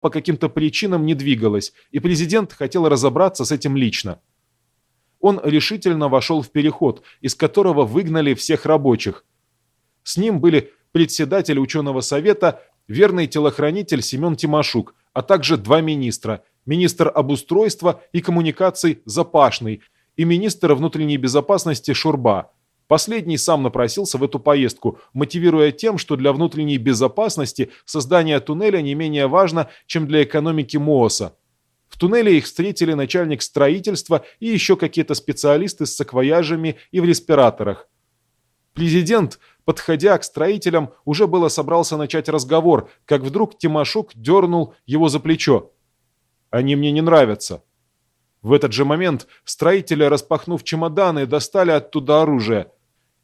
по каким-то причинам не двигалась, и президент хотел разобраться с этим лично. Он решительно вошел в переход, из которого выгнали всех рабочих. С ним были председатель ученого совета, верный телохранитель Семен Тимошук, а также два министра – министр обустройства и коммуникаций Запашный и министр внутренней безопасности Шурба. Последний сам напросился в эту поездку, мотивируя тем, что для внутренней безопасности создание туннеля не менее важно, чем для экономики МООСа. В туннеле их встретили начальник строительства и еще какие-то специалисты с саквояжами и в респираторах. Президент, подходя к строителям, уже было собрался начать разговор, как вдруг Тимошук дернул его за плечо. «Они мне не нравятся». В этот же момент строители, распахнув чемоданы, достали оттуда оружие.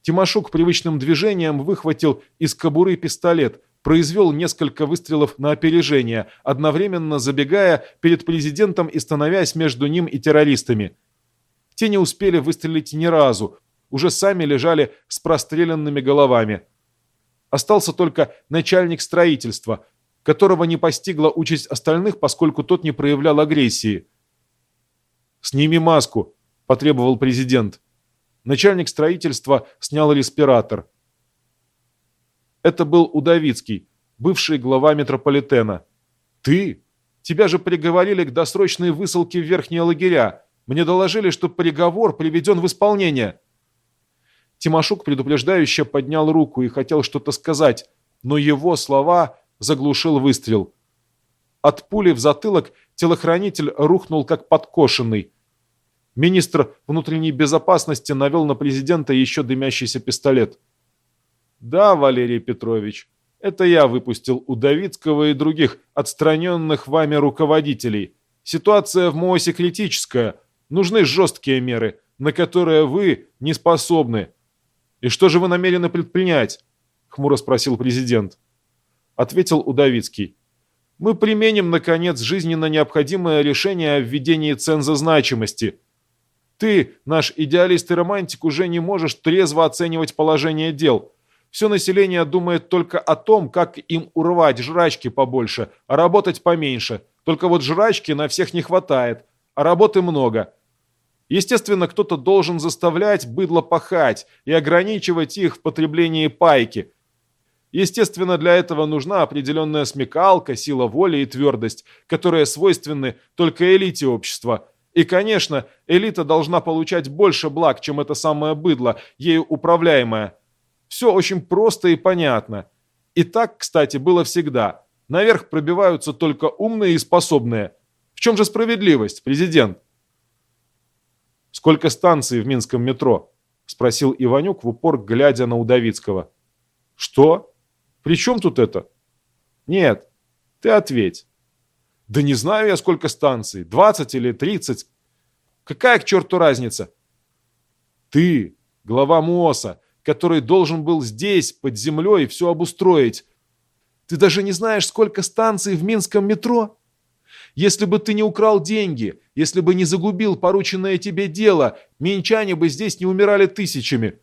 Тимошук привычным движением выхватил из кобуры пистолет, произвел несколько выстрелов на опережение, одновременно забегая перед президентом и становясь между ним и террористами. Те не успели выстрелить ни разу, уже сами лежали с простреленными головами. Остался только начальник строительства, которого не постигла участь остальных, поскольку тот не проявлял агрессии. «Сними маску», – потребовал президент. Начальник строительства снял респиратор. Это был Удовицкий, бывший глава метрополитена. «Ты? Тебя же приговорили к досрочной высылке в верхние лагеря. Мне доложили, что приговор приведен в исполнение». Тимошук предупреждающе поднял руку и хотел что-то сказать, но его слова заглушил выстрел. От пули в затылок телохранитель рухнул как подкошенный. Министр внутренней безопасности навел на президента еще дымящийся пистолет. «Да, Валерий Петрович, это я выпустил Удовицкого и других отстраненных вами руководителей. Ситуация в МООСе критическая. Нужны жесткие меры, на которые вы не способны. И что же вы намерены предпринять?» — хмуро спросил президент. Ответил Удовицкий. «Мы применим, наконец, жизненно необходимое решение о введении ценза значимости. Ты, наш идеалист и романтик, уже не можешь трезво оценивать положение дел. Все население думает только о том, как им урвать жрачки побольше, а работать поменьше. Только вот жрачки на всех не хватает, а работы много. Естественно, кто-то должен заставлять быдло пахать и ограничивать их в потреблении пайки. Естественно, для этого нужна определенная смекалка, сила воли и твердость, которые свойственны только элите общества – и, конечно, элита должна получать больше благ, чем это самое быдло, ею управляемое. Все очень просто и понятно. И так, кстати, было всегда. Наверх пробиваются только умные и способные. В чем же справедливость, президент? «Сколько станций в Минском метро?» – спросил Иванюк в упор, глядя на Удовицкого. «Что? При чем тут это?» «Нет, ты ответь». Да не знаю я, сколько станций, 20 или 30. Какая к черту разница? Ты, глава МООСа, который должен был здесь, под землей, все обустроить. Ты даже не знаешь, сколько станций в Минском метро? Если бы ты не украл деньги, если бы не загубил порученное тебе дело, минчане бы здесь не умирали тысячами.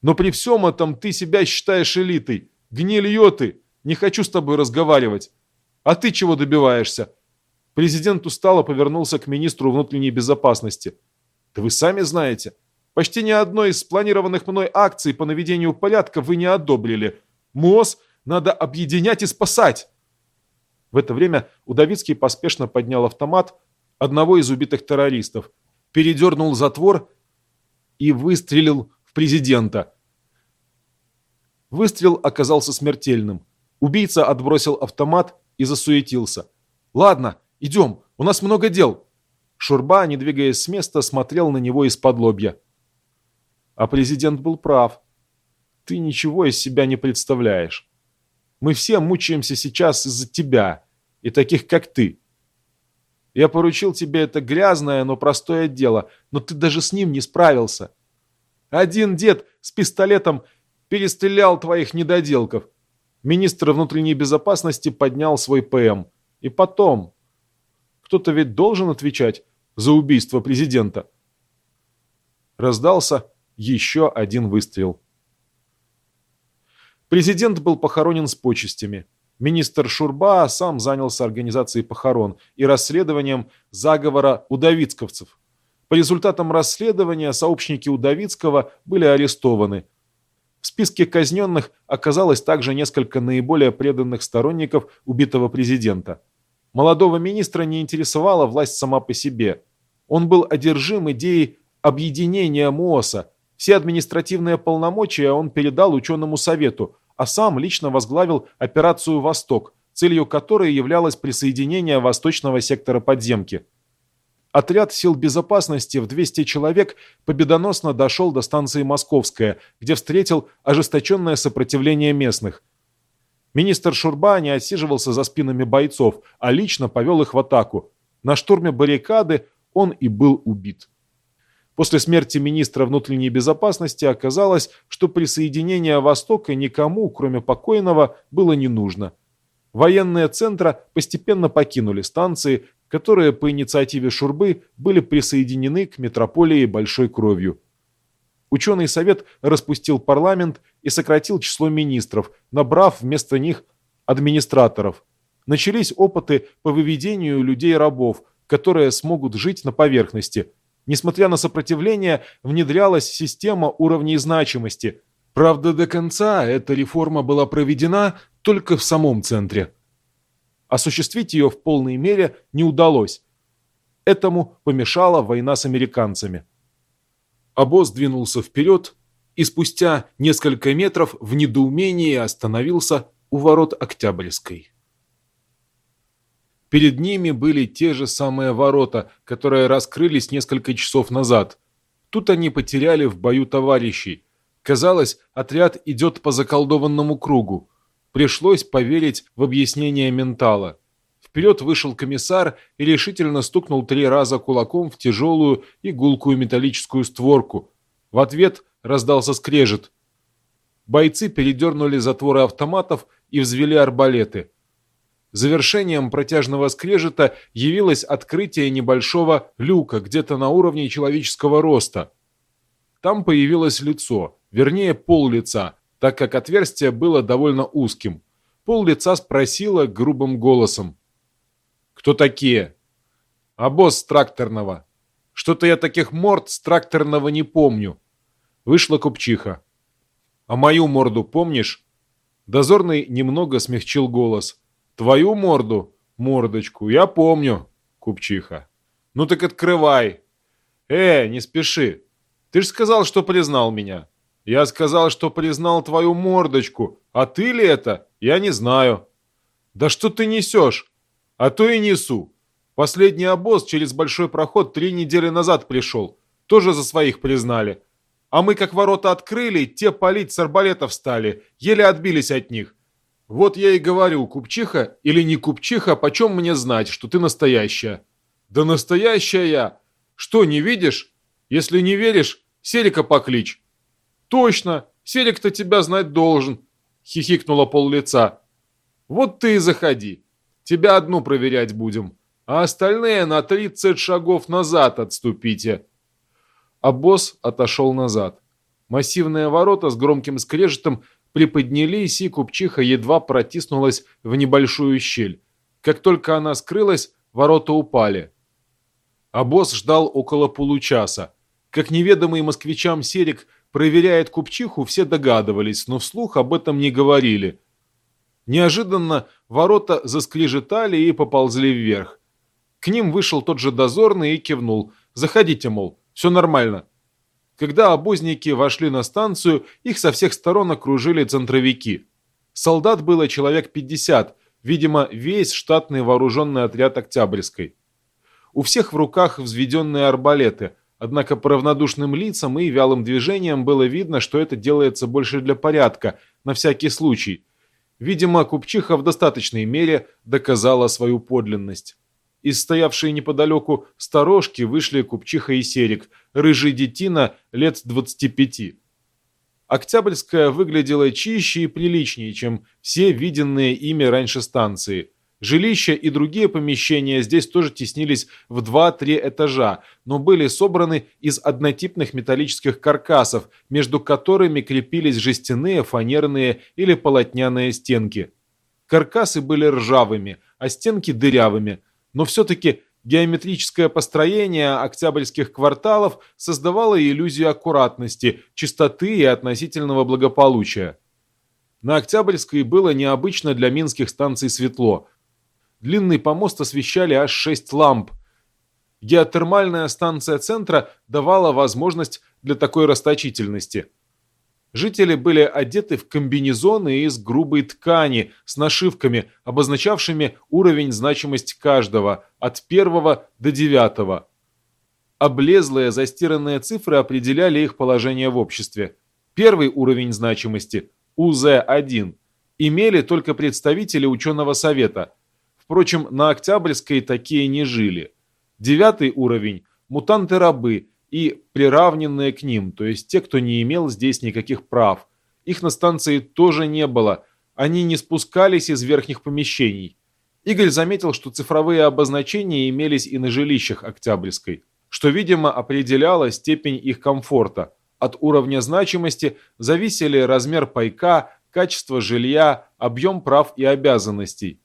Но при всем этом ты себя считаешь элитой. Гнилье ты. Не хочу с тобой разговаривать. А ты чего добиваешься? Президент устало повернулся к министру внутренней безопасности. Да вы сами знаете. Почти ни одной из спланированных мной акций по наведению порядка вы не одобрили. МОЗ надо объединять и спасать. В это время Удовицкий поспешно поднял автомат одного из убитых террористов, передернул затвор и выстрелил в президента. Выстрел оказался смертельным. Убийца отбросил автомат и засуетился. «Ладно, идем, у нас много дел!» Шурба, не двигаясь с места, смотрел на него из-под лобья. А президент был прав. «Ты ничего из себя не представляешь. Мы все мучаемся сейчас из-за тебя и таких, как ты. Я поручил тебе это грязное, но простое дело, но ты даже с ним не справился. Один дед с пистолетом перестрелял твоих недоделков, Министр внутренней безопасности поднял свой ПМ. И потом... Кто-то ведь должен отвечать за убийство президента. Раздался еще один выстрел. Президент был похоронен с почестями. Министр Шурба сам занялся организацией похорон и расследованием заговора удовицковцев. По результатам расследования сообщники Удовицкого были арестованы. В списке казненных оказалось также несколько наиболее преданных сторонников убитого президента. Молодого министра не интересовала власть сама по себе. Он был одержим идеей объединения МООСа. Все административные полномочия он передал ученому совету, а сам лично возглавил операцию «Восток», целью которой являлось присоединение восточного сектора подземки. Отряд сил безопасности в 200 человек победоносно дошел до станции Московская, где встретил ожесточенное сопротивление местных. Министр Шурба не отсиживался за спинами бойцов, а лично повел их в атаку. На штурме баррикады он и был убит. После смерти министра внутренней безопасности оказалось, что присоединение Востока никому, кроме покойного, было не нужно. Военные центра постепенно покинули станции, которые по инициативе Шурбы были присоединены к метрополии Большой Кровью. Ученый совет распустил парламент и сократил число министров, набрав вместо них администраторов. Начались опыты по выведению людей-рабов, которые смогут жить на поверхности. Несмотря на сопротивление, внедрялась система уровней значимости. Правда, до конца эта реформа была проведена только в самом центре. Осуществить ее в полной мере не удалось. Этому помешала война с американцами. Обоз двинулся вперед и спустя несколько метров в недоумении остановился у ворот Октябрьской. Перед ними были те же самые ворота, которые раскрылись несколько часов назад. Тут они потеряли в бою товарищей. Казалось, отряд идет по заколдованному кругу. Пришлось поверить в объяснение ментала. Вперед вышел комиссар и решительно стукнул три раза кулаком в тяжелую и гулкую металлическую створку. В ответ раздался скрежет. Бойцы передернули затворы автоматов и взвели арбалеты. Завершением протяжного скрежета явилось открытие небольшого люка где-то на уровне человеческого роста. Там появилось лицо, вернее пол лица, так как отверстие было довольно узким. Пол лица спросила грубым голосом. «Кто такие?» «А тракторного». «Что-то я таких морд с тракторного не помню». Вышла купчиха. «А мою морду помнишь?» Дозорный немного смягчил голос. «Твою морду, мордочку, я помню, купчиха». «Ну так открывай». «Э, не спеши. Ты ж сказал, что признал меня». Я сказал, что признал твою мордочку, а ты ли это? Я не знаю. Да что ты несешь? А то и несу. Последний обоз через большой проход три недели назад пришел. Тоже за своих признали. А мы как ворота открыли, те палить с арбалетов стали, еле отбились от них. Вот я и говорю, купчиха или не купчиха, почем мне знать, что ты настоящая? Да настоящая я. Что, не видишь? Если не веришь, Серика покличь. «Точно! Серик-то тебя знать должен!» — хихикнула пол лица. «Вот ты и заходи. Тебя одну проверять будем, а остальные на тридцать шагов назад отступите». А босс отошел назад. Массивные ворота с громким скрежетом приподнялись, и купчиха едва протиснулась в небольшую щель. Как только она скрылась, ворота упали. А босс ждал около получаса. Как неведомый москвичам Серик проверяет купчиху, все догадывались, но вслух об этом не говорили. Неожиданно ворота заскрежетали и поползли вверх. К ним вышел тот же дозорный и кивнул. «Заходите, мол, все нормально». Когда обозники вошли на станцию, их со всех сторон окружили центровики. Солдат было человек 50, видимо, весь штатный вооруженный отряд Октябрьской. У всех в руках взведенные арбалеты – Однако по равнодушным лицам и вялым движениям было видно, что это делается больше для порядка, на всякий случай. Видимо, купчиха в достаточной мере доказала свою подлинность. Из стоявшей неподалеку сторожки вышли купчиха и серик, рыжий детина лет 25. Октябрьская выглядела чище и приличнее, чем все виденные ими раньше станции – Жилища и другие помещения здесь тоже теснились в 2-3 этажа, но были собраны из однотипных металлических каркасов, между которыми крепились жестяные, фанерные или полотняные стенки. Каркасы были ржавыми, а стенки дырявыми, но все-таки геометрическое построение октябрьских кварталов создавало иллюзию аккуратности, чистоты и относительного благополучия. На Октябрьской было необычно для минских станций светло. Длинный помост освещали аж шесть ламп. Геотермальная станция центра давала возможность для такой расточительности – Жители были одеты в комбинезоны из грубой ткани с нашивками, обозначавшими уровень значимости каждого от первого до девятого. Облезлые застиранные цифры определяли их положение в обществе. Первый уровень значимости, УЗ-1, имели только представители ученого совета. Впрочем, на Октябрьской такие не жили. Девятый уровень – мутанты-рабы – и приравненные к ним, то есть те, кто не имел здесь никаких прав. Их на станции тоже не было, они не спускались из верхних помещений. Игорь заметил, что цифровые обозначения имелись и на жилищах Октябрьской, что, видимо, определяло степень их комфорта. От уровня значимости зависели размер пайка, качество жилья, объем прав и обязанностей.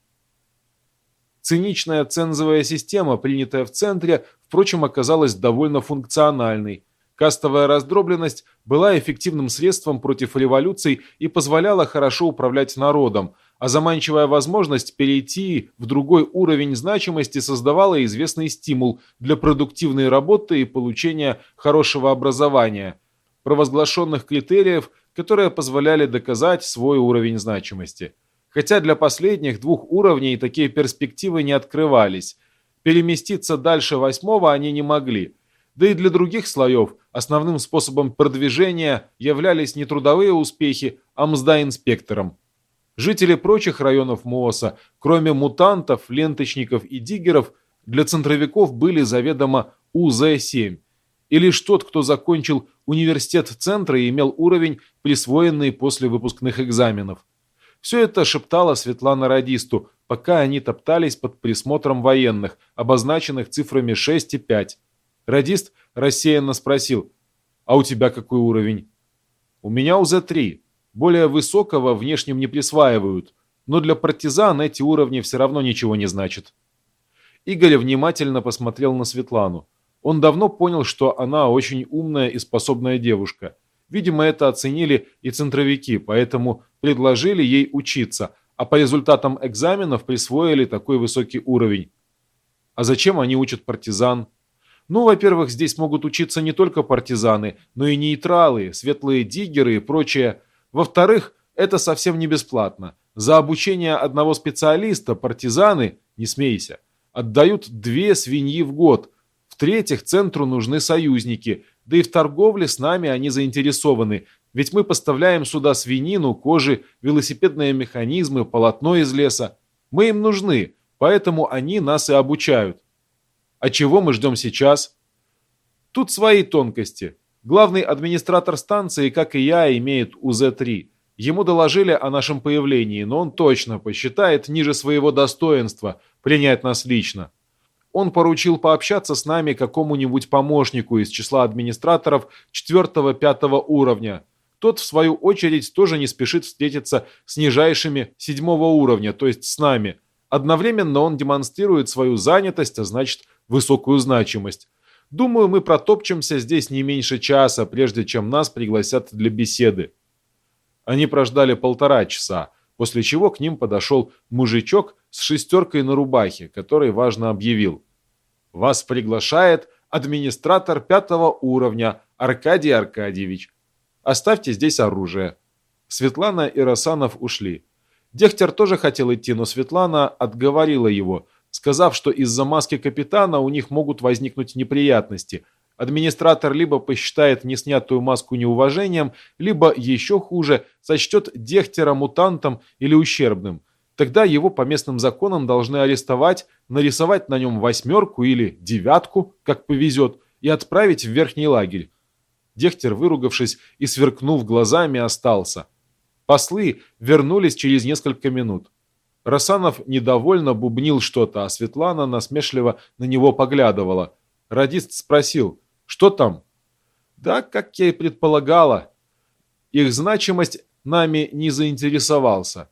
Циничная цензовая система, принятая в центре, впрочем, оказалась довольно функциональной. Кастовая раздробленность была эффективным средством против революций и позволяла хорошо управлять народом, а заманчивая возможность перейти в другой уровень значимости создавала известный стимул для продуктивной работы и получения хорошего образования, провозглашенных критериев, которые позволяли доказать свой уровень значимости. Хотя для последних двух уровней такие перспективы не открывались – Переместиться дальше восьмого они не могли. Да и для других слоев основным способом продвижения являлись не трудовые успехи, а мзда инспектором. Жители прочих районов МООСа, кроме мутантов, ленточников и диггеров, для центровиков были заведомо УЗ-7. И лишь тот, кто закончил университет центра и имел уровень, присвоенный после выпускных экзаменов. Все это шептала Светлана радисту, пока они топтались под присмотром военных, обозначенных цифрами 6 и 5. Радист рассеянно спросил, «А у тебя какой уровень?» «У меня УЗ-3. Более высокого внешним не присваивают, но для партизан эти уровни все равно ничего не значат». Игорь внимательно посмотрел на Светлану. Он давно понял, что она очень умная и способная девушка. Видимо, это оценили и центровики, поэтому предложили ей учиться, а по результатам экзаменов присвоили такой высокий уровень. А зачем они учат партизан? Ну, во-первых, здесь могут учиться не только партизаны, но и нейтралы, светлые диггеры и прочее. Во-вторых, это совсем не бесплатно. За обучение одного специалиста партизаны, не смейся, отдают две свиньи в год. В-третьих, центру нужны союзники, да и в торговле с нами они заинтересованы, ведь мы поставляем сюда свинину, кожи, велосипедные механизмы, полотно из леса. Мы им нужны, поэтому они нас и обучают. А чего мы ждем сейчас? Тут свои тонкости. Главный администратор станции, как и я, имеет УЗ-3. Ему доложили о нашем появлении, но он точно посчитает ниже своего достоинства принять нас лично. Он поручил пообщаться с нами какому-нибудь помощнику из числа администраторов 4-5 уровня, тот, в свою очередь, тоже не спешит встретиться с нижайшими седьмого уровня, то есть с нами. Одновременно он демонстрирует свою занятость, а значит, высокую значимость. Думаю, мы протопчемся здесь не меньше часа, прежде чем нас пригласят для беседы. Они прождали полтора часа, после чего к ним подошел мужичок с шестеркой на рубахе, который важно объявил. «Вас приглашает администратор пятого уровня Аркадий Аркадьевич. Оставьте здесь оружие». Светлана и Росанов ушли. Дехтер тоже хотел идти, но Светлана отговорила его, сказав, что из-за маски капитана у них могут возникнуть неприятности. Администратор либо посчитает неснятую маску неуважением, либо, еще хуже, сочтет Дехтера мутантом или ущербным. Тогда его по местным законам должны арестовать, нарисовать на нем восьмерку или девятку, как повезет, и отправить в верхний лагерь. Дехтер, выругавшись и сверкнув глазами, остался. Послы вернулись через несколько минут. Расанов недовольно бубнил что-то, а Светлана насмешливо на него поглядывала. Радист спросил, что там? Да, как я и предполагала. Их значимость нами не заинтересовался.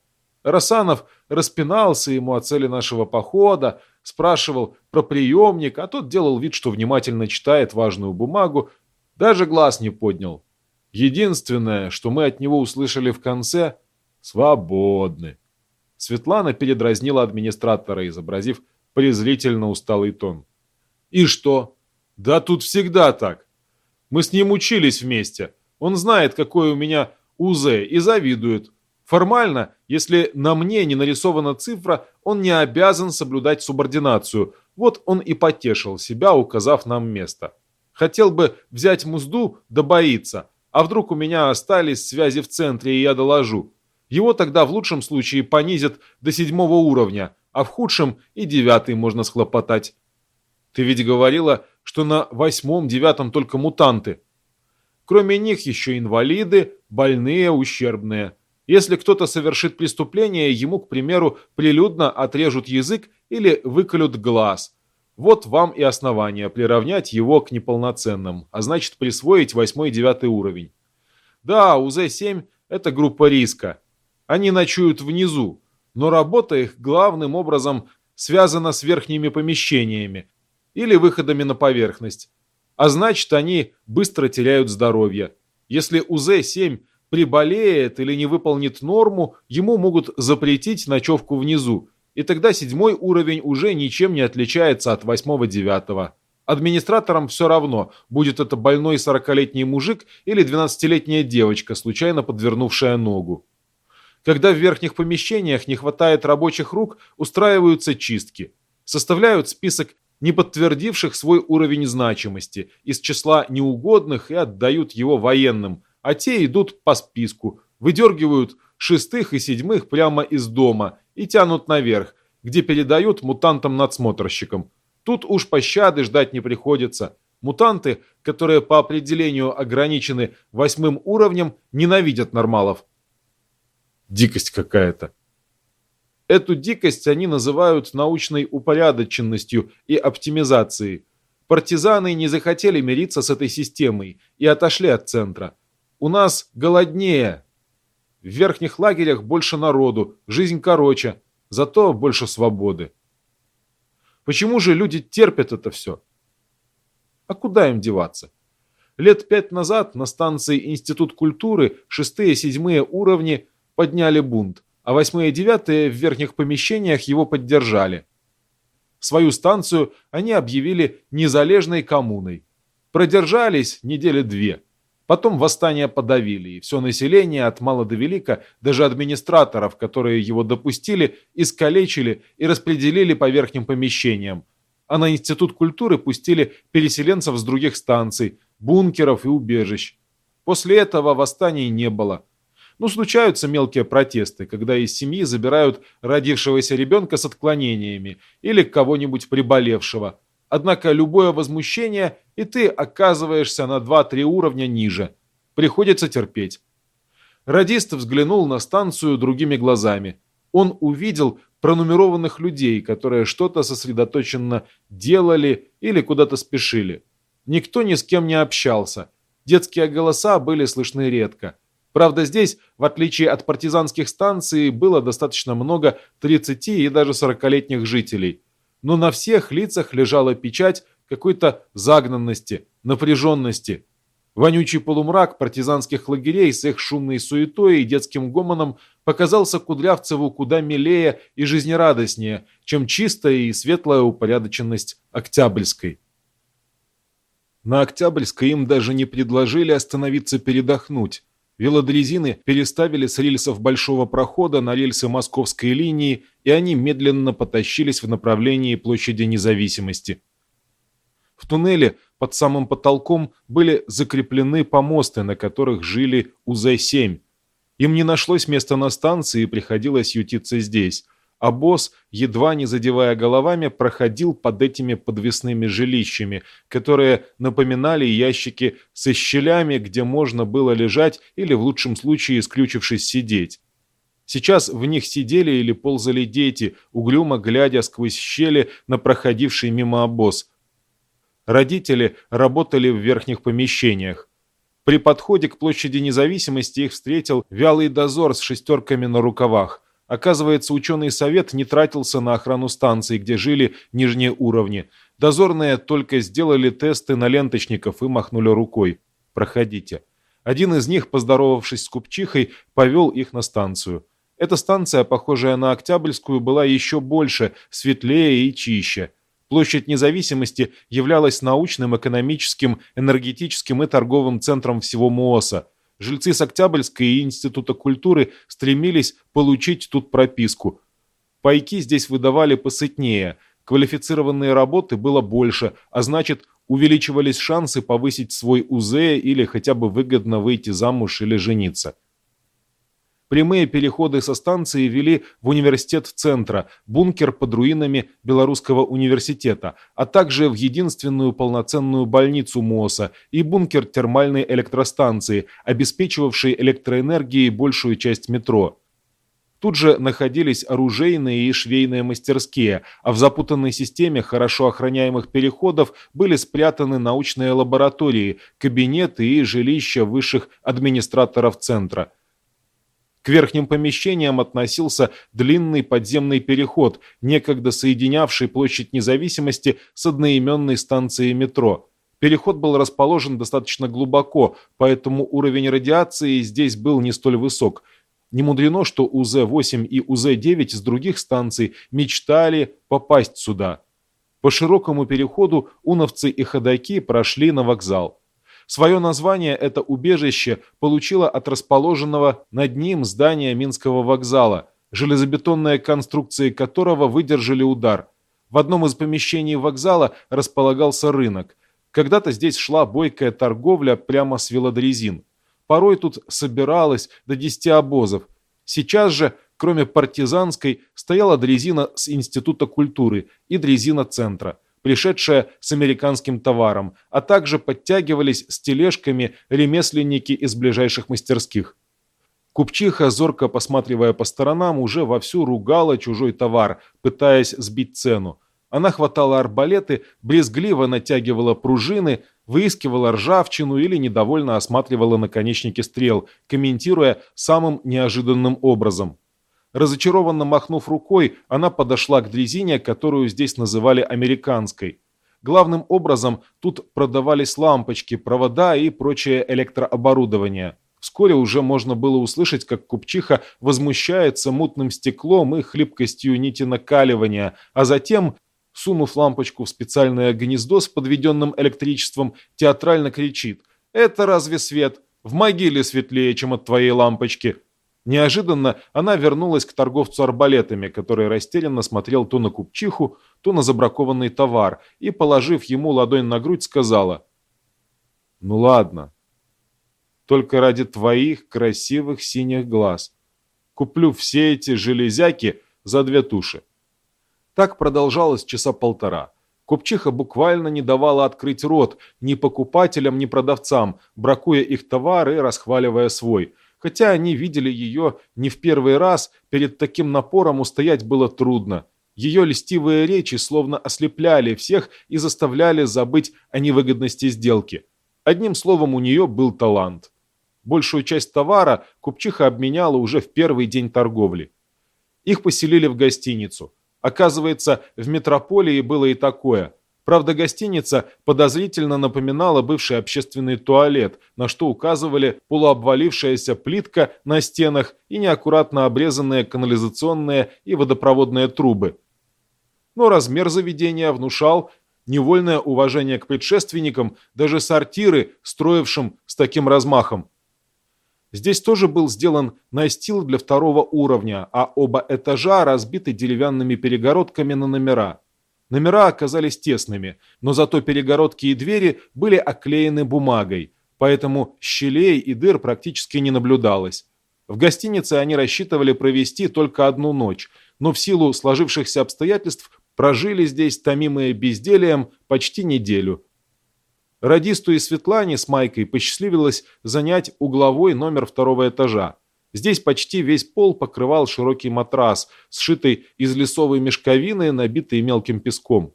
Расанов распинался ему о цели нашего похода, спрашивал про приемник, а тот делал вид, что внимательно читает важную бумагу, даже глаз не поднял. Единственное, что мы от него услышали в конце – «Свободны». Светлана передразнила администратора, изобразив презрительно усталый тон. «И что? Да тут всегда так. Мы с ним учились вместе. Он знает, какое у меня УЗ, и завидует. Формально, если на мне не нарисована цифра, он не обязан соблюдать субординацию. Вот он и потешил себя, указав нам место. Хотел бы взять музду, да боится. А вдруг у меня остались связи в центре, и я доложу. Его тогда в лучшем случае понизят до седьмого уровня, а в худшем и девятый можно схлопотать. Ты ведь говорила, что на восьмом-девятом только мутанты. Кроме них еще инвалиды, больные, ущербные. Если кто-то совершит преступление, ему, к примеру, прилюдно отрежут язык или выколют глаз. Вот вам и основание приравнять его к неполноценным, а значит присвоить восьмой и девятый уровень. Да, УЗ-7 – это группа риска. Они ночуют внизу, но работа их главным образом связана с верхними помещениями или выходами на поверхность. А значит, они быстро теряют здоровье. Если УЗ-7 приболеет или не выполнит норму, ему могут запретить ночевку внизу, и тогда седьмой уровень уже ничем не отличается от восьмого-девятого. Администраторам все равно, будет это больной 40-летний мужик или 12-летняя девочка, случайно подвернувшая ногу. Когда в верхних помещениях не хватает рабочих рук, устраиваются чистки. Составляют список не подтвердивших свой уровень значимости из числа неугодных и отдают его военным, а те идут по списку, выдергивают шестых и седьмых прямо из дома и тянут наверх, где передают мутантам-надсмотрщикам. Тут уж пощады ждать не приходится. Мутанты, которые по определению ограничены восьмым уровнем, ненавидят нормалов. Дикость какая-то. Эту дикость они называют научной упорядоченностью и оптимизацией. Партизаны не захотели мириться с этой системой и отошли от центра. У нас голоднее. В верхних лагерях больше народу, жизнь короче, зато больше свободы. Почему же люди терпят это все? А куда им деваться? Лет пять назад на станции Институт культуры шестые-седьмые уровни подняли бунт, а восьмые и девятые в верхних помещениях его поддержали. Свою станцию они объявили незалежной коммуной. Продержались недели две – Потом восстание подавили, и все население от мала до велика, даже администраторов, которые его допустили, искалечили и распределили по верхним помещениям. А на Институт культуры пустили переселенцев с других станций, бункеров и убежищ. После этого восстаний не было. Ну, случаются мелкие протесты, когда из семьи забирают родившегося ребенка с отклонениями или кого-нибудь приболевшего – Однако любое возмущение, и ты оказываешься на 2-3 уровня ниже. Приходится терпеть. Радист взглянул на станцию другими глазами. Он увидел пронумерованных людей, которые что-то сосредоточенно делали или куда-то спешили. Никто ни с кем не общался. Детские голоса были слышны редко. Правда, здесь, в отличие от партизанских станций, было достаточно много 30 и даже 40-летних жителей – но на всех лицах лежала печать какой-то загнанности, напряженности. Вонючий полумрак партизанских лагерей с их шумной суетой и детским гомоном показался Кудрявцеву куда милее и жизнерадостнее, чем чистая и светлая упорядоченность Октябрьской. На Октябрьской им даже не предложили остановиться передохнуть. Велодрезины переставили с рельсов большого прохода на рельсы московской линии, и они медленно потащились в направлении площади независимости. В туннеле под самым потолком были закреплены помосты, на которых жили УЗ-7. Им не нашлось места на станции, и приходилось ютиться здесь – а босс, едва не задевая головами, проходил под этими подвесными жилищами, которые напоминали ящики со щелями, где можно было лежать или, в лучшем случае, исключившись, сидеть. Сейчас в них сидели или ползали дети, угрюмо глядя сквозь щели на проходивший мимо обоз. Родители работали в верхних помещениях. При подходе к площади независимости их встретил вялый дозор с шестерками на рукавах – Оказывается, ученый совет не тратился на охрану станций, где жили нижние уровни. Дозорные только сделали тесты на ленточников и махнули рукой. «Проходите». Один из них, поздоровавшись с купчихой, повел их на станцию. Эта станция, похожая на Октябрьскую, была еще больше, светлее и чище. Площадь независимости являлась научным, экономическим, энергетическим и торговым центром всего МООСа. Жильцы с Октябрьской и Института культуры стремились получить тут прописку. Пайки здесь выдавали посытнее, квалифицированные работы было больше, а значит, увеличивались шансы повысить свой УЗ или хотя бы выгодно выйти замуж или жениться. Прямые переходы со станции вели в университет центра, бункер под руинами Белорусского университета, а также в единственную полноценную больницу МОСа и бункер термальной электростанции, обеспечивавший электроэнергией большую часть метро. Тут же находились оружейные и швейные мастерские, а в запутанной системе хорошо охраняемых переходов были спрятаны научные лаборатории, кабинеты и жилища высших администраторов центра. К верхним помещениям относился длинный подземный переход, некогда соединявший площадь независимости с одноименной станцией метро. Переход был расположен достаточно глубоко, поэтому уровень радиации здесь был не столь высок – не мудрено, что УЗ-8 и УЗ-9 с других станций мечтали попасть сюда. По широкому переходу уновцы и ходаки прошли на вокзал. Свое название это убежище получило от расположенного над ним здания Минского вокзала, железобетонные конструкции которого выдержали удар. В одном из помещений вокзала располагался рынок. Когда-то здесь шла бойкая торговля прямо с велодрезин. Порой тут собиралось до 10 обозов. Сейчас же, кроме партизанской, стояла дрезина с Института культуры и дрезина центра, пришедшая с американским товаром, а также подтягивались с тележками ремесленники из ближайших мастерских. Купчиха, зорко посматривая по сторонам, уже вовсю ругала чужой товар, пытаясь сбить цену. Она хватала арбалеты, брезгливо натягивала пружины, выискивала ржавчину или недовольно осматривала наконечники стрел, комментируя самым неожиданным образом. Разочарованно махнув рукой, она подошла к дрезине, которую здесь называли американской. Главным образом тут продавались лампочки, провода и прочее электрооборудование. Вскоре уже можно было услышать, как купчиха возмущается мутным стеклом и хлипкостью нити накаливания, а затем сунув лампочку в специальное гнездо с подведенным электричеством, театрально кричит «Это разве свет? В могиле светлее, чем от твоей лампочки!» Неожиданно она вернулась к торговцу арбалетами, который растерянно смотрел то на купчиху, то на забракованный товар, и, положив ему ладонь на грудь, сказала «Ну ладно, только ради твоих красивых синих глаз. Куплю все эти железяки за две туши. Так продолжалось часа полтора. Купчиха буквально не давала открыть рот ни покупателям, ни продавцам, бракуя их товары и расхваливая свой. Хотя они видели ее не в первый раз, перед таким напором устоять было трудно. Ее льстивые речи словно ослепляли всех и заставляли забыть о невыгодности сделки. Одним словом, у нее был талант. Большую часть товара купчиха обменяла уже в первый день торговли. Их поселили в гостиницу. Оказывается, в метрополии было и такое. Правда, гостиница подозрительно напоминала бывший общественный туалет, на что указывали полуобвалившаяся плитка на стенах и неаккуратно обрезанные канализационные и водопроводные трубы. Но размер заведения внушал невольное уважение к предшественникам, даже сортиры, строившим с таким размахом. Здесь тоже был сделан настил для второго уровня, а оба этажа разбиты деревянными перегородками на номера. Номера оказались тесными, но зато перегородки и двери были оклеены бумагой, поэтому щелей и дыр практически не наблюдалось. В гостинице они рассчитывали провести только одну ночь, но в силу сложившихся обстоятельств прожили здесь, томимые безделием, почти неделю – Радисту и Светлане с Майкой посчастливилось занять угловой номер второго этажа. Здесь почти весь пол покрывал широкий матрас, сшитый из лесовой мешковины, набитый мелким песком.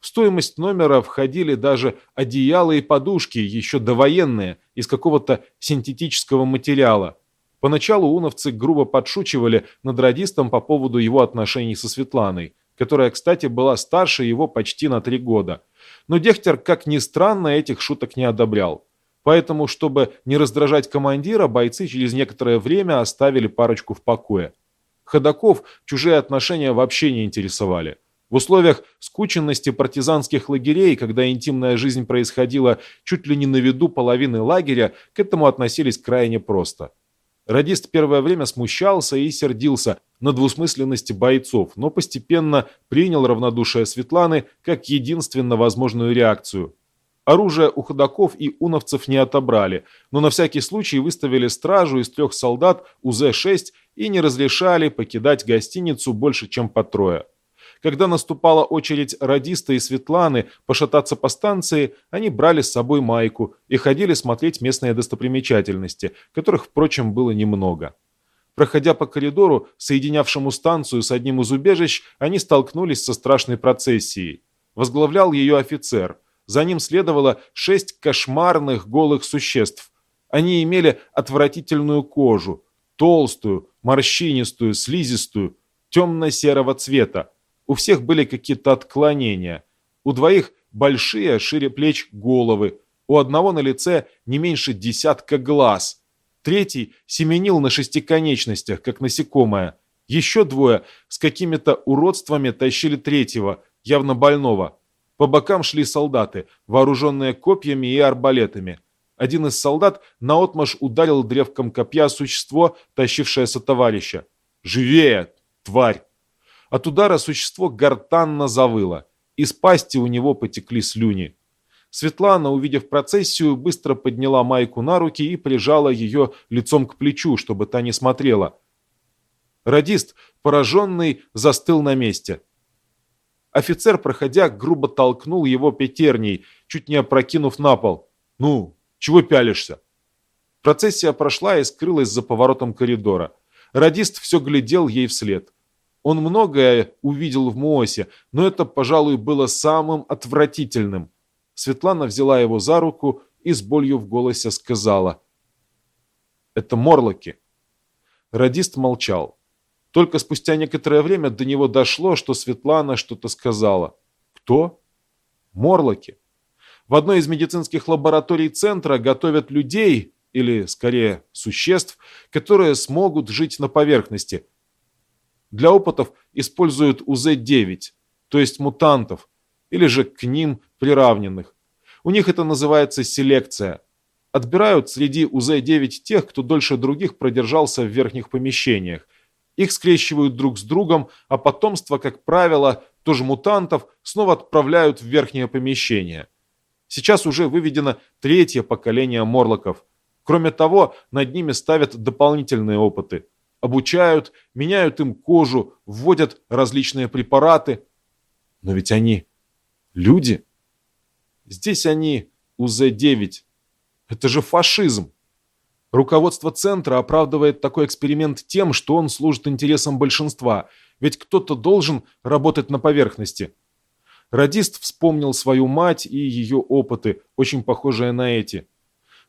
В стоимость номера входили даже одеяла и подушки, еще довоенные, из какого-то синтетического материала. Поначалу уновцы грубо подшучивали над радистом по поводу его отношений со Светланой, которая, кстати, была старше его почти на три года. Но Дехтер, как ни странно, этих шуток не одобрял. Поэтому, чтобы не раздражать командира, бойцы через некоторое время оставили парочку в покое. Ходаков чужие отношения вообще не интересовали. В условиях скученности партизанских лагерей, когда интимная жизнь происходила чуть ли не на виду половины лагеря, к этому относились крайне просто. Радист первое время смущался и сердился на двусмысленности бойцов, но постепенно принял равнодушие Светланы как единственно возможную реакцию. Оружие у ходаков и уновцев не отобрали, но на всякий случай выставили стражу из трех солдат УЗ-6 и не разрешали покидать гостиницу больше, чем по трое. Когда наступала очередь радиста и Светланы пошататься по станции, они брали с собой майку и ходили смотреть местные достопримечательности, которых, впрочем, было немного. Проходя по коридору, соединявшему станцию с одним из убежищ, они столкнулись со страшной процессией. Возглавлял ее офицер. За ним следовало шесть кошмарных голых существ. Они имели отвратительную кожу, толстую, морщинистую, слизистую, темно-серого цвета, у всех были какие-то отклонения. У двоих большие, шире плеч головы. У одного на лице не меньше десятка глаз. Третий семенил на шести конечностях, как насекомое. Еще двое с какими-то уродствами тащили третьего, явно больного. По бокам шли солдаты, вооруженные копьями и арбалетами. Один из солдат наотмашь ударил древком копья существо, тащившее со товарища. «Живее, тварь!» От удара существо гортанно завыло. Из пасти у него потекли слюни. Светлана, увидев процессию, быстро подняла Майку на руки и прижала ее лицом к плечу, чтобы та не смотрела. Радист, пораженный, застыл на месте. Офицер, проходя, грубо толкнул его пятерней, чуть не опрокинув на пол. «Ну, чего пялишься?» Процессия прошла и скрылась за поворотом коридора. Радист все глядел ей вслед. Он многое увидел в Моосе, но это, пожалуй, было самым отвратительным. Светлана взяла его за руку и с болью в голосе сказала. «Это морлоки». Радист молчал. Только спустя некоторое время до него дошло, что Светлана что-то сказала. «Кто?» «Морлоки». В одной из медицинских лабораторий центра готовят людей, или, скорее, существ, которые смогут жить на поверхности – для опытов используют УЗ-9, то есть мутантов, или же к ним приравненных. У них это называется селекция. Отбирают среди УЗ-9 тех, кто дольше других продержался в верхних помещениях. Их скрещивают друг с другом, а потомство, как правило, тоже мутантов, снова отправляют в верхнее помещение. Сейчас уже выведено третье поколение морлоков. Кроме того, над ними ставят дополнительные опыты – обучают, меняют им кожу, вводят различные препараты. Но ведь они люди. Здесь они УЗ-9. Это же фашизм. Руководство центра оправдывает такой эксперимент тем, что он служит интересам большинства, ведь кто-то должен работать на поверхности. Радист вспомнил свою мать и ее опыты, очень похожие на эти.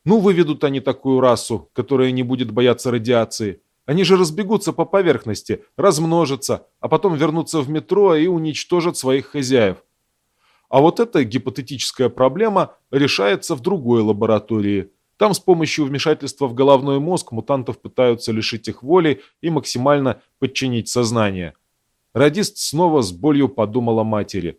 Ну, выведут они такую расу, которая не будет бояться радиации. Они же разбегутся по поверхности, размножатся, а потом вернутся в метро и уничтожат своих хозяев. А вот эта гипотетическая проблема решается в другой лаборатории. Там с помощью вмешательства в головной мозг мутантов пытаются лишить их воли и максимально подчинить сознание. Радист снова с болью подумал о матери.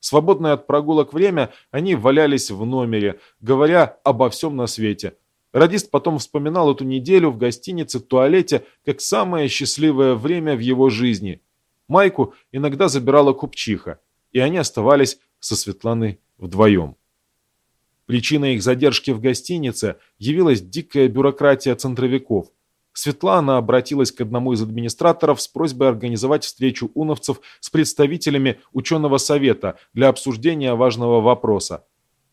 Свободное от прогулок время они валялись в номере, говоря обо всем на свете – Радист потом вспоминал эту неделю в гостинице, туалете, как самое счастливое время в его жизни. Майку иногда забирала купчиха, и они оставались со Светланой вдвоем. Причиной их задержки в гостинице явилась дикая бюрократия центровиков. Светлана обратилась к одному из администраторов с просьбой организовать встречу уновцев с представителями ученого совета для обсуждения важного вопроса.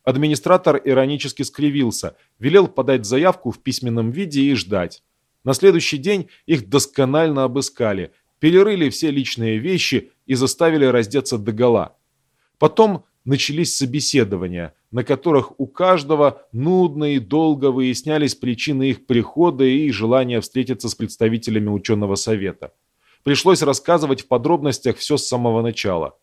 Администратор иронически скривился, велел подать заявку в письменном виде и ждать. На следующий день их досконально обыскали, перерыли все личные вещи и заставили раздеться догола. Потом начались собеседования, на которых у каждого нудно и долго выяснялись причины их прихода и желания встретиться с представителями ученого совета. Пришлось рассказывать в подробностях все с самого начала.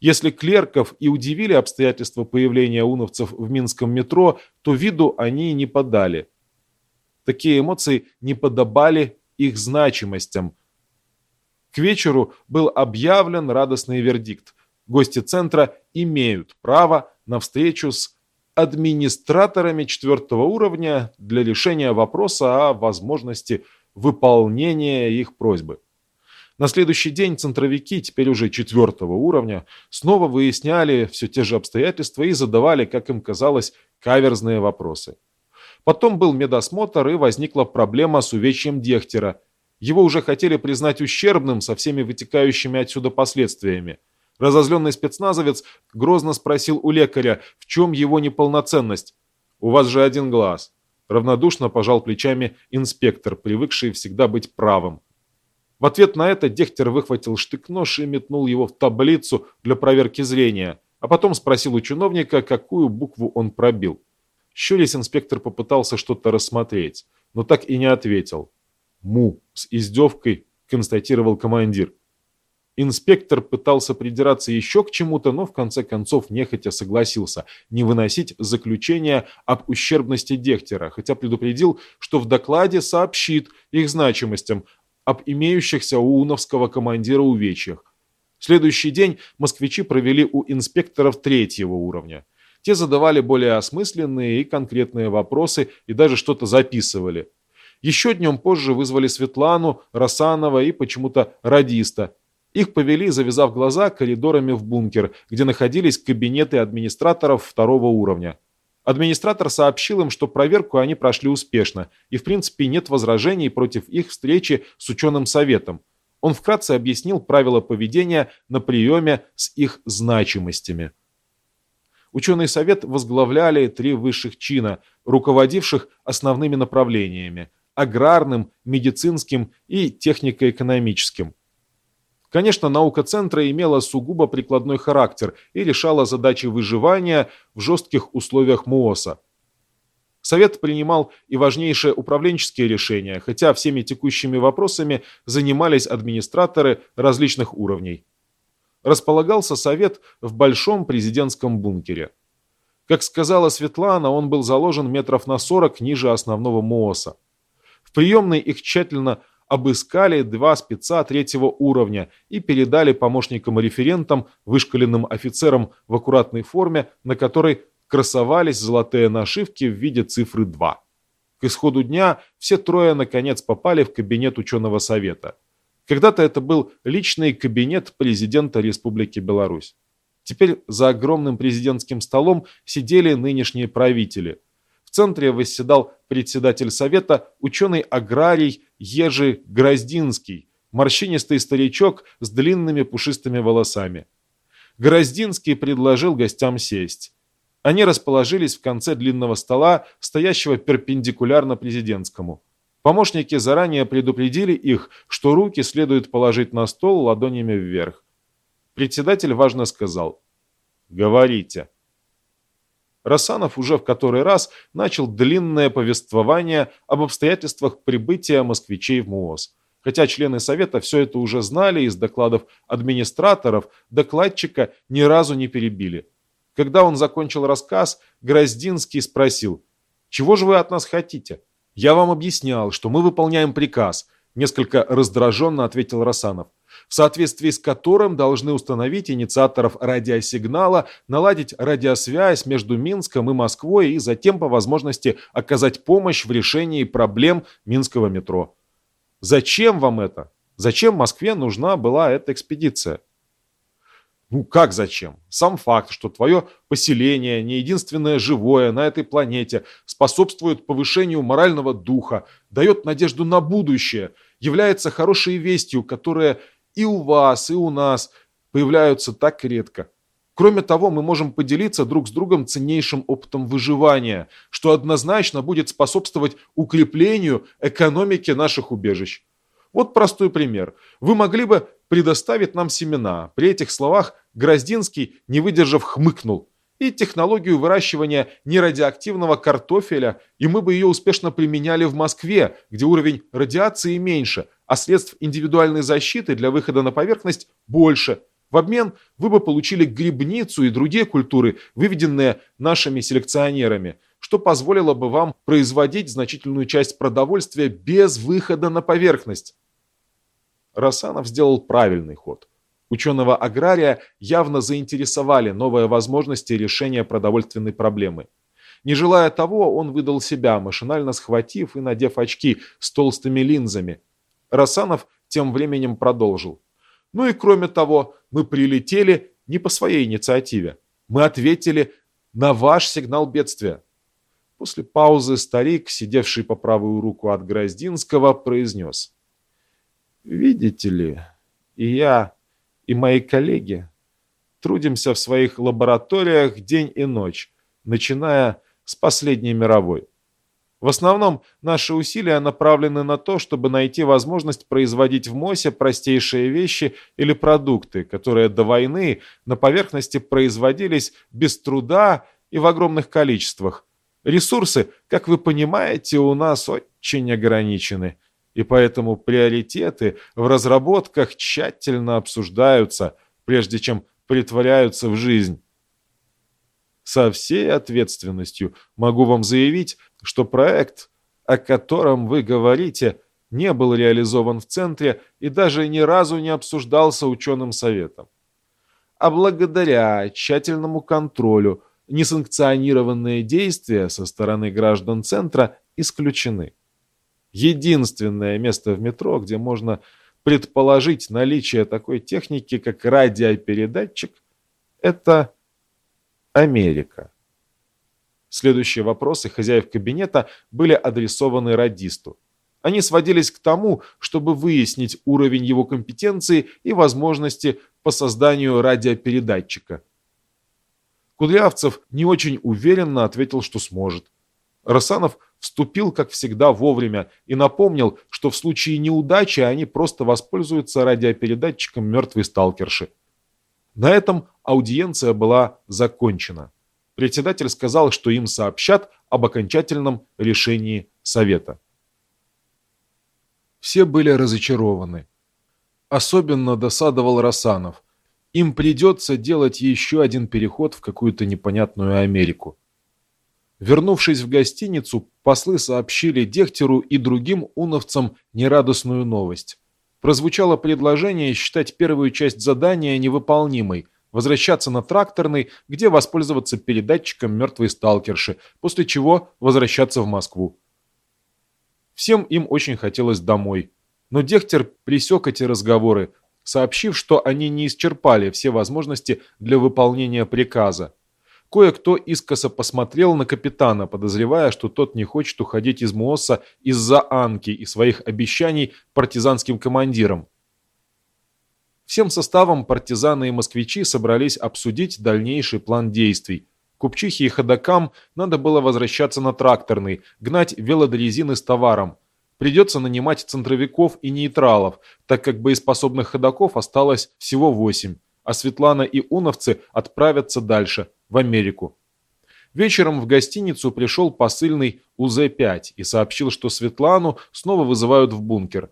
Если клерков и удивили обстоятельства появления уновцев в Минском метро, то виду они не подали. Такие эмоции не подобали их значимостям. К вечеру был объявлен радостный вердикт. Гости центра имеют право на встречу с администраторами четвертого уровня для решения вопроса о возможности выполнения их просьбы. На следующий день центровики, теперь уже четвертого уровня, снова выясняли все те же обстоятельства и задавали, как им казалось, каверзные вопросы. Потом был медосмотр и возникла проблема с увечьем Дехтера. Его уже хотели признать ущербным со всеми вытекающими отсюда последствиями. Разозленный спецназовец грозно спросил у лекаря, в чем его неполноценность. «У вас же один глаз». Равнодушно пожал плечами инспектор, привыкший всегда быть правым. В ответ на это Дехтер выхватил штык-нож и метнул его в таблицу для проверки зрения, а потом спросил у чиновника, какую букву он пробил. Щурясь, инспектор попытался что-то рассмотреть, но так и не ответил. «Му!» – с издевкой констатировал командир. Инспектор пытался придираться еще к чему-то, но в конце концов нехотя согласился не выносить заключение об ущербности Дехтера, хотя предупредил, что в докладе сообщит их значимостям об имеющихся у уновского командира увечьях. Следующий день москвичи провели у инспекторов третьего уровня. Те задавали более осмысленные и конкретные вопросы и даже что-то записывали. Еще днем позже вызвали Светлану, Росанова и почему-то радиста – их повели, завязав глаза, коридорами в бункер, где находились кабинеты администраторов второго уровня. Администратор сообщил им, что проверку они прошли успешно, и в принципе нет возражений против их встречи с ученым советом. Он вкратце объяснил правила поведения на приеме с их значимостями. Ученый совет возглавляли три высших чина, руководивших основными направлениями – аграрным, медицинским и технико-экономическим. Конечно, наука центра имела сугубо прикладной характер и решала задачи выживания в жестких условиях МООСа. Совет принимал и важнейшие управленческие решения, хотя всеми текущими вопросами занимались администраторы различных уровней. Располагался совет в большом президентском бункере. Как сказала Светлана, он был заложен метров на 40 ниже основного МООСа. В приемной их тщательно обыскали два спеца третьего уровня и передали помощникам-референтам, вышкаленным офицерам в аккуратной форме, на которой красовались золотые нашивки в виде цифры 2. К исходу дня все трое наконец попали в кабинет ученого совета. Когда-то это был личный кабинет президента Республики Беларусь. Теперь за огромным президентским столом сидели нынешние правители – в центре восседал председатель совета, ученый-аграрий Ежи Гроздинский, морщинистый старичок с длинными пушистыми волосами. Гроздинский предложил гостям сесть. Они расположились в конце длинного стола, стоящего перпендикулярно президентскому. Помощники заранее предупредили их, что руки следует положить на стол ладонями вверх. Председатель важно сказал «Говорите». Рассанов уже в который раз начал длинное повествование об обстоятельствах прибытия москвичей в МУОЗ. Хотя члены Совета все это уже знали из докладов администраторов, докладчика ни разу не перебили. Когда он закончил рассказ, Гроздинский спросил, «Чего же вы от нас хотите?» «Я вам объяснял, что мы выполняем приказ», несколько раздраженно ответил Рассанов в соответствии с которым должны установить инициаторов радиосигнала, наладить радиосвязь между Минском и Москвой и затем по возможности оказать помощь в решении проблем Минского метро. Зачем вам это? Зачем Москве нужна была эта экспедиция? Ну как зачем? Сам факт, что твое поселение, не единственное живое на этой планете, способствует повышению морального духа, дает надежду на будущее, является хорошей вестью, которая и у вас, и у нас появляются так редко. Кроме того, мы можем поделиться друг с другом ценнейшим опытом выживания, что однозначно будет способствовать укреплению экономики наших убежищ. Вот простой пример. Вы могли бы предоставить нам семена. При этих словах Гроздинский, не выдержав, хмыкнул. И технологию выращивания нерадиоактивного картофеля, и мы бы ее успешно применяли в Москве, где уровень радиации меньше, а средств индивидуальной защиты для выхода на поверхность больше. В обмен вы бы получили грибницу и другие культуры, выведенные нашими селекционерами, что позволило бы вам производить значительную часть продовольствия без выхода на поверхность. Рассанов сделал правильный ход. Ученого-агрария явно заинтересовали новые возможности решения продовольственной проблемы. Не желая того, он выдал себя, машинально схватив и надев очки с толстыми линзами. Рассанов тем временем продолжил. Ну и кроме того, мы прилетели не по своей инициативе. Мы ответили на ваш сигнал бедствия. После паузы старик, сидевший по правую руку от Гроздинского, произнес. «Видите ли, и я, и мои коллеги трудимся в своих лабораториях день и ночь, начиная с последней мировой. В основном наши усилия направлены на то, чтобы найти возможность производить в МОСе простейшие вещи или продукты, которые до войны на поверхности производились без труда и в огромных количествах. Ресурсы, как вы понимаете, у нас очень ограничены, и поэтому приоритеты в разработках тщательно обсуждаются, прежде чем притворяются в жизнь. Со всей ответственностью могу вам заявить, что проект, о котором вы говорите, не был реализован в центре и даже ни разу не обсуждался ученым советом. А благодаря тщательному контролю несанкционированные действия со стороны граждан центра исключены. Единственное место в метро, где можно предположить наличие такой техники, как радиопередатчик, это Америка. Следующие вопросы хозяев кабинета были адресованы радисту. Они сводились к тому, чтобы выяснить уровень его компетенции и возможности по созданию радиопередатчика. Кудрявцев не очень уверенно ответил, что сможет. Рассанов вступил, как всегда, вовремя и напомнил, что в случае неудачи они просто воспользуются радиопередатчиком мертвой сталкерши. На этом аудиенция была закончена. Председатель сказал, что им сообщат об окончательном решении Совета. Все были разочарованы. Особенно досадовал Рассанов. Им придется делать еще один переход в какую-то непонятную Америку. Вернувшись в гостиницу, послы сообщили Дегтяру и другим уновцам нерадостную новость. Прозвучало предложение считать первую часть задания невыполнимой – возвращаться на тракторный, где воспользоваться передатчиком мертвой сталкерши, после чего возвращаться в Москву. Всем им очень хотелось домой. Но Дехтер пресек эти разговоры, сообщив, что они не исчерпали все возможности для выполнения приказа. Кое-кто искоса посмотрел на капитана, подозревая, что тот не хочет уходить из МООСа из-за Анки и своих обещаний партизанским командирам. Всем составом партизаны и москвичи собрались обсудить дальнейший план действий. Купчихе и ходокам надо было возвращаться на тракторный, гнать велодрезины с товаром. Придется нанимать центровиков и нейтралов, так как боеспособных ходоков осталось всего восемь, а Светлана и уновцы отправятся дальше, в Америку. Вечером в гостиницу пришел посыльный УЗ-5 и сообщил, что Светлану снова вызывают в бункер.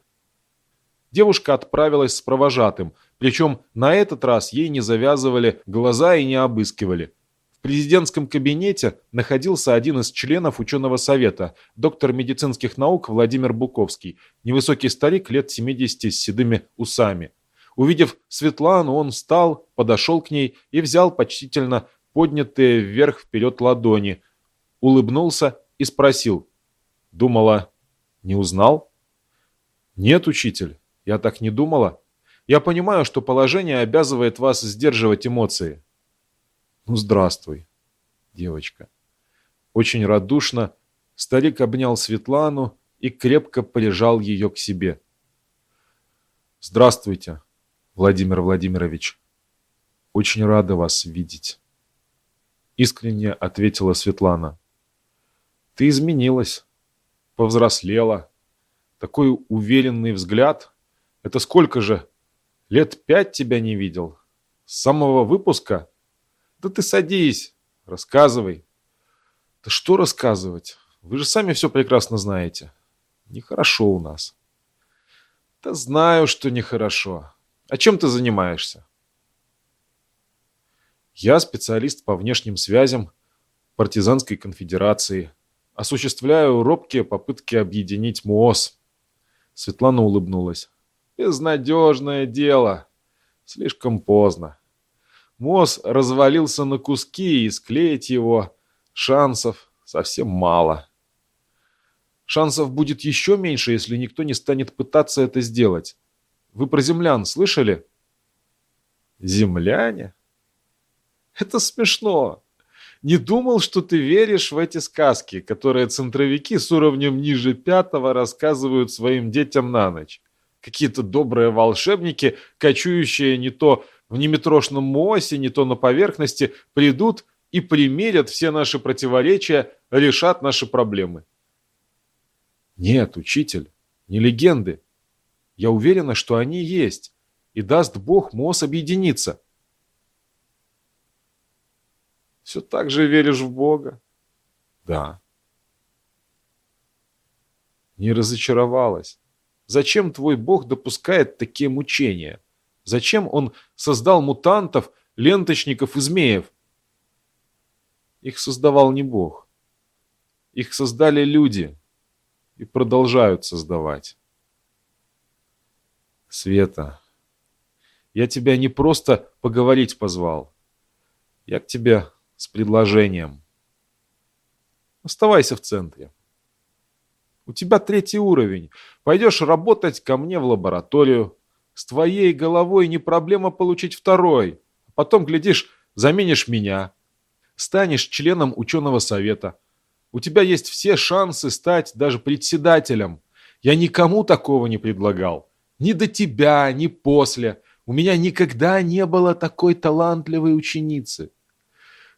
Девушка отправилась с провожатым – причем на этот раз ей не завязывали глаза и не обыскивали. В президентском кабинете находился один из членов ученого совета, доктор медицинских наук Владимир Буковский, невысокий старик лет 70 с седыми усами. Увидев Светлану, он встал, подошел к ней и взял почтительно поднятые вверх-вперед ладони, улыбнулся и спросил. «Думала, не узнал?» «Нет, учитель, я так не думала». Я понимаю, что положение обязывает вас сдерживать эмоции. Ну, здравствуй, девочка. Очень радушно старик обнял Светлану и крепко прижал ее к себе. Здравствуйте, Владимир Владимирович. Очень рада вас видеть. Искренне ответила Светлана. Ты изменилась, повзрослела. Такой уверенный взгляд. Это сколько же Лет пять тебя не видел. С самого выпуска? Да ты садись, рассказывай. Да что рассказывать? Вы же сами все прекрасно знаете. Нехорошо у нас. Да знаю, что нехорошо. А чем ты занимаешься? Я специалист по внешним связям партизанской конфедерации. Осуществляю робкие попытки объединить МООС. Светлана улыбнулась. Безнадежное дело. Слишком поздно. МОЗ развалился на куски, и склеить его шансов совсем мало. Шансов будет еще меньше, если никто не станет пытаться это сделать. Вы про землян слышали? Земляне? Это смешно. Не думал, что ты веришь в эти сказки, которые центровики с уровнем ниже пятого рассказывают своим детям на ночь. Какие-то добрые волшебники, кочующие не то в неметрошном мосе, не то на поверхности, придут и примерят все наши противоречия, решат наши проблемы. Нет, учитель, не легенды. Я уверена, что они есть, и даст Бог МОЗ объединиться. Все так же веришь в Бога? Да. Не разочаровалась. Зачем твой Бог допускает такие мучения? Зачем он создал мутантов, ленточников и змеев? Их создавал не Бог. Их создали люди и продолжают создавать. Света, я тебя не просто поговорить позвал. Я к тебе с предложением. Оставайся в центре. У тебя третий уровень. Пойдешь работать ко мне в лабораторию. С твоей головой не проблема получить второй. Потом, глядишь, заменишь меня. Станешь членом ученого совета. У тебя есть все шансы стать даже председателем. Я никому такого не предлагал. Ни до тебя, ни после. У меня никогда не было такой талантливой ученицы.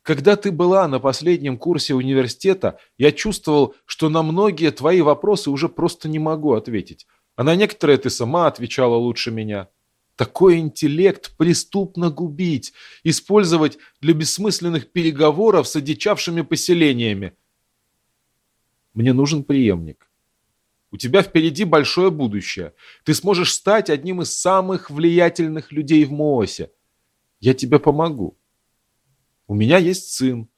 Когда ты была на последнем курсе университета, я чувствовал, что на многие твои вопросы уже просто не могу ответить. А на некоторые ты сама отвечала лучше меня. Такой интеллект преступно губить, использовать для бессмысленных переговоров с одичавшими поселениями. Мне нужен преемник. У тебя впереди большое будущее. Ты сможешь стать одним из самых влиятельных людей в Моосе. Я тебе помогу. У меня есть сын.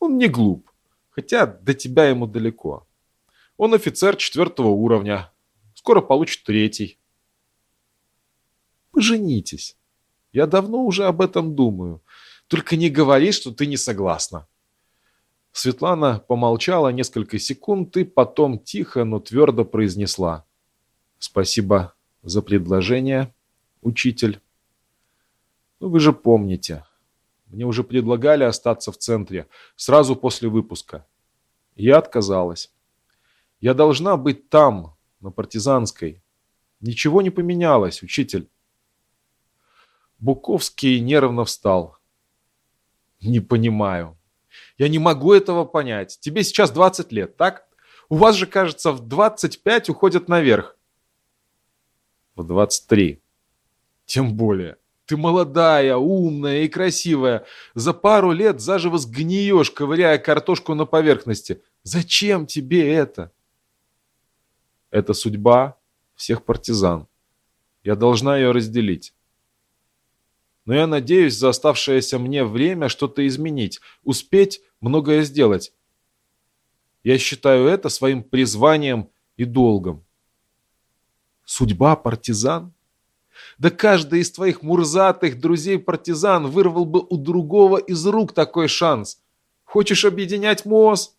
Он не глуп, хотя до тебя ему далеко. Он офицер четвертого уровня. Скоро получит третий. Поженитесь. Я давно уже об этом думаю. Только не говори, что ты не согласна. Светлана помолчала несколько секунд и потом тихо, но твердо произнесла. Спасибо за предложение, учитель. Ну, вы же помните, мне уже предлагали остаться в центре сразу после выпуска. Я отказалась. Я должна быть там, на партизанской. Ничего не поменялось, учитель. Буковский нервно встал. Не понимаю. Я не могу этого понять. Тебе сейчас 20 лет, так? У вас же, кажется, в 25 уходят наверх. В 23. Тем более. Ты молодая, умная и красивая. За пару лет заживо сгниешь, ковыряя картошку на поверхности. Зачем тебе это? Это судьба всех партизан. Я должна ее разделить. Но я надеюсь за оставшееся мне время что-то изменить, успеть многое сделать. Я считаю это своим призванием и долгом. Судьба партизан? Да каждый из твоих мурзатых друзей-партизан вырвал бы у другого из рук такой шанс. Хочешь объединять МОЗ?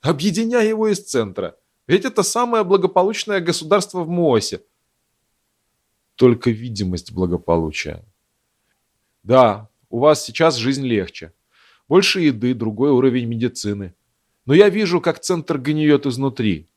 Объединяй его из центра. Ведь это самое благополучное государство в МООСе. Только видимость благополучия. Да, у вас сейчас жизнь легче. Больше еды, другой уровень медицины. Но я вижу, как центр гниет изнутри.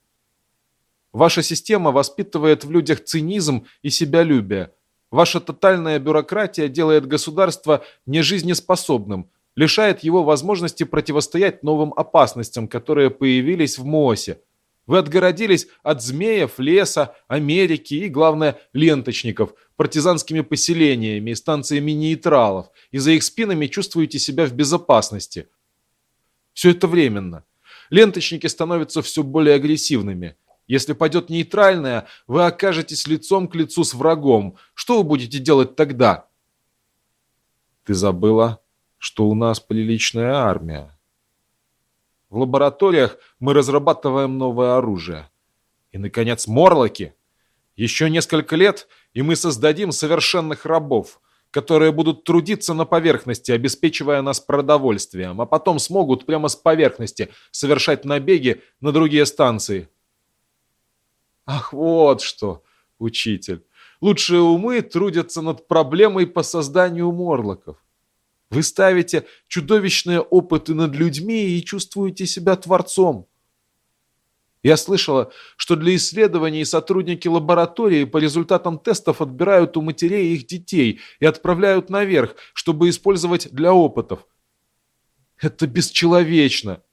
Ваша система воспитывает в людях цинизм и себялюбие. Ваша тотальная бюрократия делает государство нежизнеспособным, лишает его возможности противостоять новым опасностям, которые появились в МООСе. Вы отгородились от змеев, леса, Америки и, главное, ленточников, партизанскими поселениями и станциями нейтралов, и за их спинами чувствуете себя в безопасности. Все это временно. Ленточники становятся все более агрессивными. Если пойдет нейтральная, вы окажетесь лицом к лицу с врагом. Что вы будете делать тогда? Ты забыла, что у нас приличная армия. В лабораториях мы разрабатываем новое оружие. И, наконец, морлоки. Еще несколько лет, и мы создадим совершенных рабов, которые будут трудиться на поверхности, обеспечивая нас продовольствием, а потом смогут прямо с поверхности совершать набеги на другие станции. Ах, вот что, учитель. Лучшие умы трудятся над проблемой по созданию морлоков. Вы ставите чудовищные опыты над людьми и чувствуете себя творцом. Я слышала, что для исследований сотрудники лаборатории по результатам тестов отбирают у матерей их детей и отправляют наверх, чтобы использовать для опытов. Это бесчеловечно.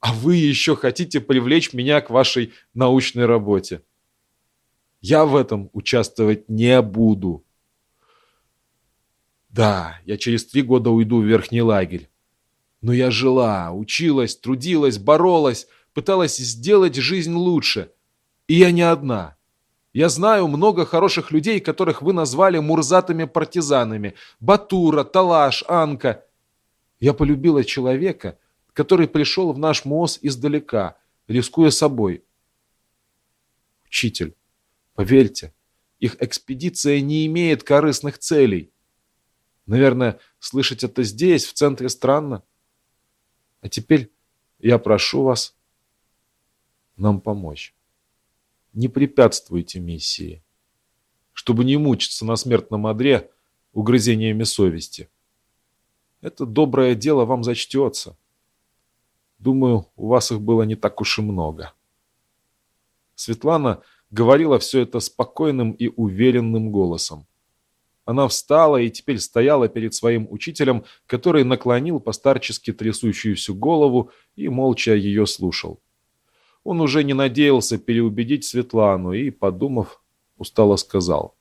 А вы еще хотите привлечь меня к вашей научной работе. Я в этом участвовать не буду. Да, я через три года уйду в верхний лагерь. Но я жила, училась, трудилась, боролась, пыталась сделать жизнь лучше. И я не одна. Я знаю много хороших людей, которых вы назвали мурзатыми партизанами. Батура, Талаш, Анка. Я полюбила человека, который пришел в наш МОЗ издалека, рискуя собой. Учитель, поверьте, их экспедиция не имеет корыстных целей. Наверное, слышать это здесь, в центре, странно. А теперь я прошу вас нам помочь. Не препятствуйте миссии, чтобы не мучиться на смертном одре угрызениями совести. Это доброе дело вам зачтется. Думаю, у вас их было не так уж и много. Светлана говорила все это спокойным и уверенным голосом. Она встала и теперь стояла перед своим учителем, который наклонил постарчески трясущуюся голову и молча ее слушал. Он уже не надеялся переубедить Светлану и, подумав, устало сказал.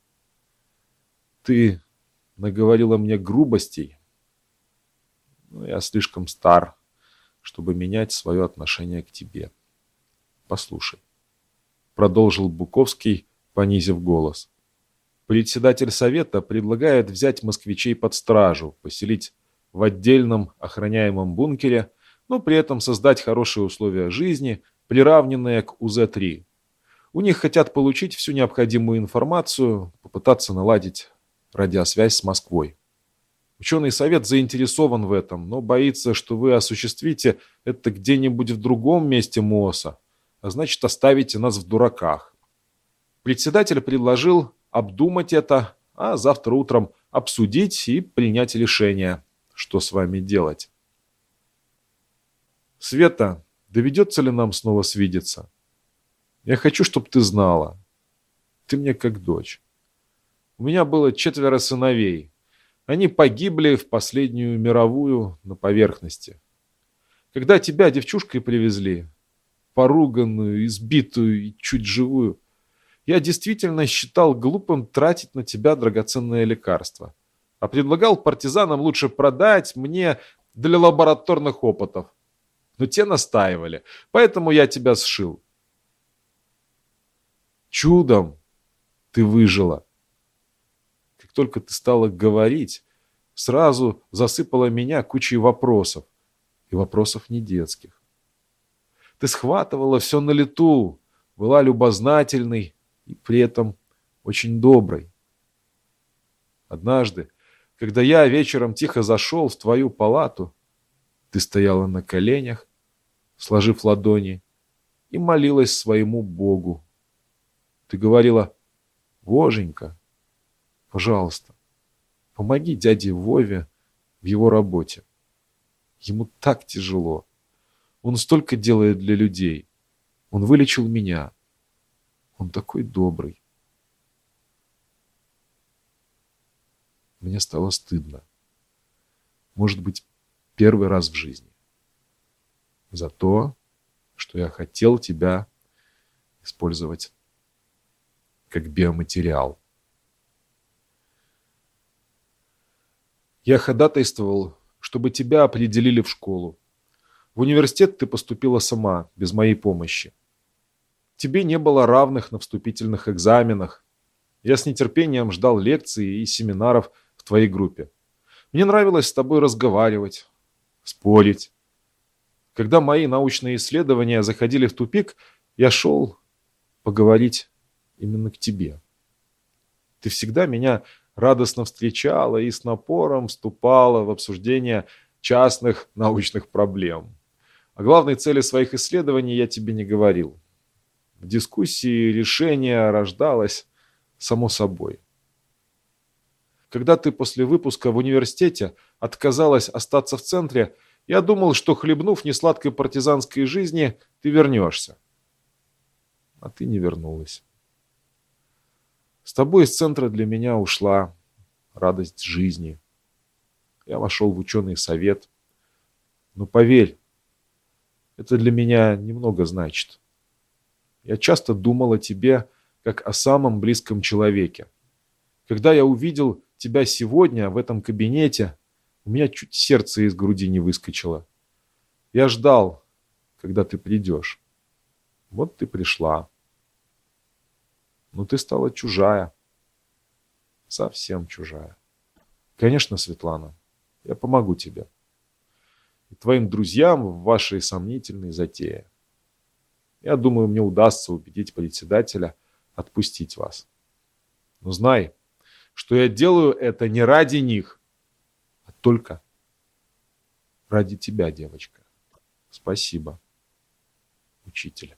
«Ты наговорила мне грубостей, но я слишком стар, чтобы менять свое отношение к тебе. Послушай», — продолжил Буковский, понизив голос. «Председатель совета предлагает взять москвичей под стражу, поселить в отдельном охраняемом бункере, но при этом создать хорошие условия жизни — приравненные к УЗ-3. У них хотят получить всю необходимую информацию, попытаться наладить радиосвязь с Москвой. Ученый совет заинтересован в этом, но боится, что вы осуществите это где-нибудь в другом месте МООСа, а значит оставите нас в дураках. Председатель предложил обдумать это, а завтра утром обсудить и принять решение, что с вами делать. Света, Доведется ли нам снова свидеться? Я хочу, чтобы ты знала. Ты мне как дочь. У меня было четверо сыновей. Они погибли в последнюю мировую на поверхности. Когда тебя девчушкой привезли, поруганную, избитую и чуть живую, я действительно считал глупым тратить на тебя драгоценное лекарство. А предлагал партизанам лучше продать мне для лабораторных опытов но те настаивали, поэтому я тебя сшил. Чудом ты выжила. Только ты стала говорить, сразу засыпала меня кучей вопросов. И вопросов не детских. Ты схватывала все на лету, была любознательной и при этом очень доброй. Однажды, когда я вечером тихо зашел в твою палату, ты стояла на коленях, сложив ладони, и молилась своему Богу. Ты говорила, «Боженька, пожалуйста, помоги дяде Вове в его работе. Ему так тяжело. Он столько делает для людей. Он вылечил меня. Он такой добрый». Мне стало стыдно. Может быть, первый раз в жизни. За то, что я хотел тебя использовать как биоматериал. Я ходатайствовал, чтобы тебя определили в школу, В университет ты поступила сама, без моей помощи. Тебе не было равных на вступительных экзаменах. Я с нетерпением ждал лекций и семинаров в твоей группе. Мне нравилось с тобой разговаривать, спорить. Когда мои научные исследования заходили в тупик, я шел поговорить именно к тебе. Ты всегда меня радостно встречала и с напором вступала в обсуждение частных научных проблем. О главной цели своих исследований я тебе не говорил. В дискуссии решение рождалось само собой. Когда ты после выпуска в университете отказалась остаться в центре, я думал, что, хлебнув несладкой партизанской жизни, ты вернешься. А ты не вернулась. С тобой из центра для меня ушла радость жизни. Я вошел в ученый совет. Но поверь, это для меня немного значит. Я часто думал о тебе, как о самом близком человеке. Когда я увидел тебя сегодня в этом кабинете, у меня чуть сердце из груди не выскочило. Я ждал, когда ты придешь. Вот ты пришла. Но ты стала чужая. Совсем чужая. Конечно, Светлана, я помогу тебе. И твоим друзьям в вашей сомнительной затее. Я думаю, мне удастся убедить председателя отпустить вас. Но знай, что я делаю это не ради них, а только ради тебя, девочка. Спасибо, учитель.